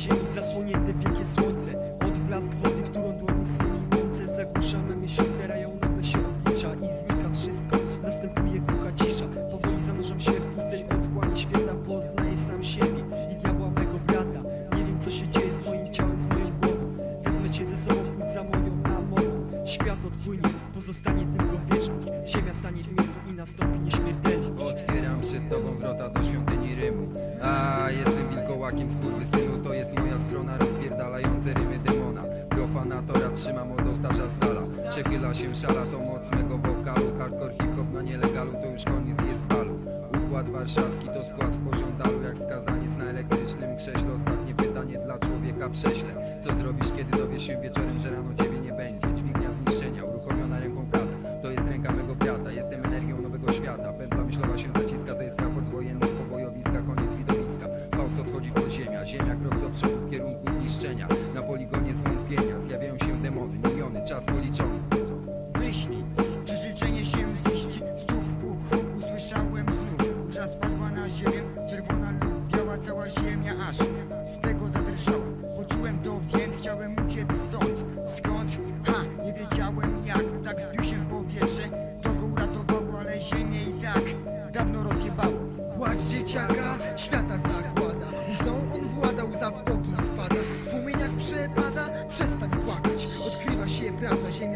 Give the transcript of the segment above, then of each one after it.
dzień zasłonięty wiatr Pozostanie tylko wieczność Ziemia stanie w miejscu i nastąpi nieśmiertelność. Otwieram przed tobą wrota do świątyni Rymu. A jestem wilkołakiem skurwysynu To jest moja strona rozpierdalające rymy demona. Profanatora trzymam od ołtarza z dala. Przechyla się szala to moc mego wokalu. Hardcore hip-hop na nielegalu to już koniec jest balu. Układ warszawski to skład w pożądalu. Jak skazaniec na elektrycznym krześle Ostatnie pytanie dla człowieka prześlę Co zrobisz kiedy dowiesz się wieczorem, że rano ciebie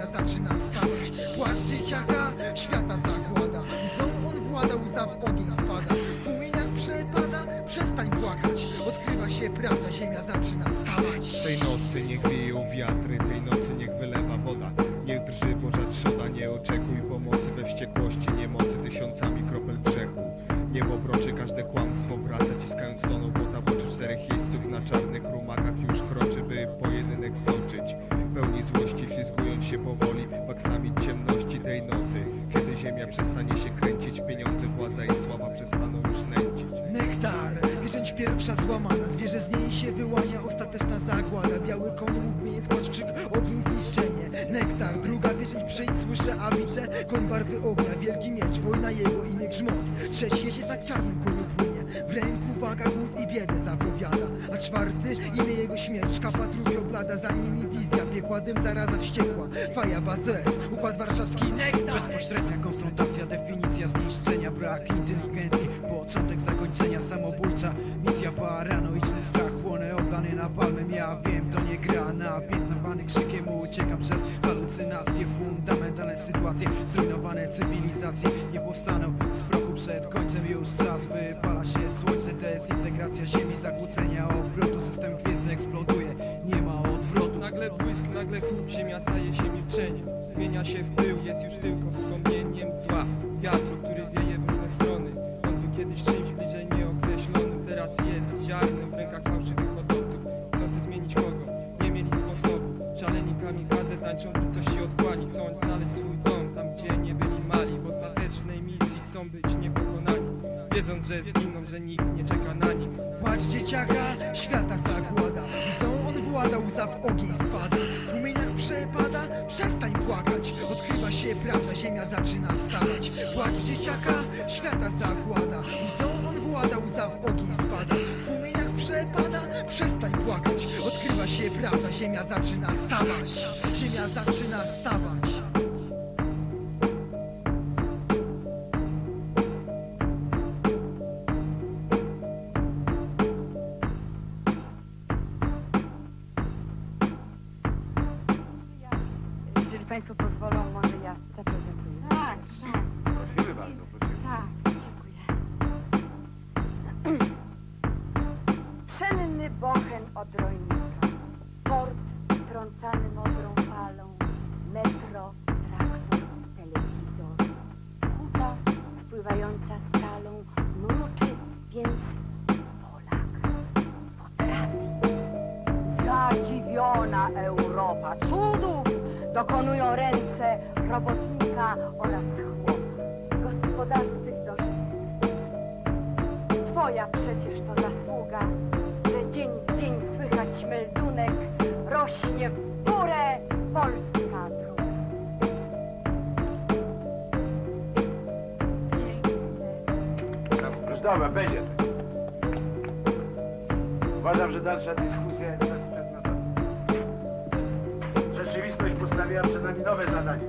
zaczyna stawać Płacz dzieciaka, świata zakłada. Łzą on włada, łza w ogień spada. W płomieniach przepada, przestań płakać. Odkrywa się prawda, ziemia zaczyna złamana Zwierzę z niej się wyłania, ostateczna zagłada Biały koń mógł mieć płaszczyk, ogień zniszczenie. Nektar, druga pieczęć przyjdź, słyszę, a widzę Koń barwy ognia, wielki miecz, wojna jego imię grzmot. Trzeci jest na czarnym koniu W ręku waga, głód i biedę zapowiada A czwarty, imię jego śmierć Kapa blada, za nimi wizja. Piekła dym, zaraza wściekła Faja, bazes, układ warszawski Nektar. Bezpośrednia konfrontacja, definicja zniszczenia, brak inteligencji Początek zakończenia, samobójcza misja paranoiczny strach Płonę oblany napalmem, ja wiem, to nie gra Napiętnowany krzykiem. Uciekam przez halucynacje Fundamentalne sytuacje, zrujnowane cywilizacje. Nie powstaną z prochu przed końcem już czas Wypala się słońce, dezintegracja ziemi Zakłócenia obrotu, system gwiezdny eksploduje Nie ma odwrotu. Nagle błysk, nagle huk, ziemia staje się milczeniem. Zmienia się w pył, jest już tylko wspomnieniem zła. Wiatru, który wieje w różne strony. On był kiedyś czymś bliżej nieokreślonym. Teraz jest ziarnem w rękach fałszywych hodowców. Chcący zmienić kogo, nie mieli sposobu. Szaleni kamikadze tańczą coś się odkłani. Chcą znaleźć swój dom, tam gdzie nie byli mali. W ostatecznej misji chcą być niepokonani. Wiedząc, że zginą, że nikt nie czeka na nich. Płacz dzieciaka, świata zakłada Łzą on włada, łza w ogień spada. W płomieniach przepada, przestań płakać. Odkrywa się prawda, ziemia zaczyna stawać. Płacz dzieciaka, świata zakłada Łzą on włada, łza w ogień spada. W płomieniach przepada, przestań płakać. Odkrywa się prawda, ziemia zaczyna stawać. Ziemia zaczyna stawać Państwo pozwolą, może ja zaprezentuję. Tak, tak. Prosimy bardzo, prosimy. Tak, dziękuję. Pszenny bochen od rolnika, port trącany modrą falą, metro, traktor, telewizor, huta spływająca stalą, mruczy, więc Polak potrafi. Zadziwiona Europa cudów dokonują ręce robotnika oraz chłopa, gospodarcy dożytek. Twoja przecież to zasługa, że dzień w dzień słychać meldunek, rośnie w górę polska. Już dobra, będzie. Uważam, że dalsza dyskusja jest. Rzeczywistość postawiła przed nami nowe zadanie.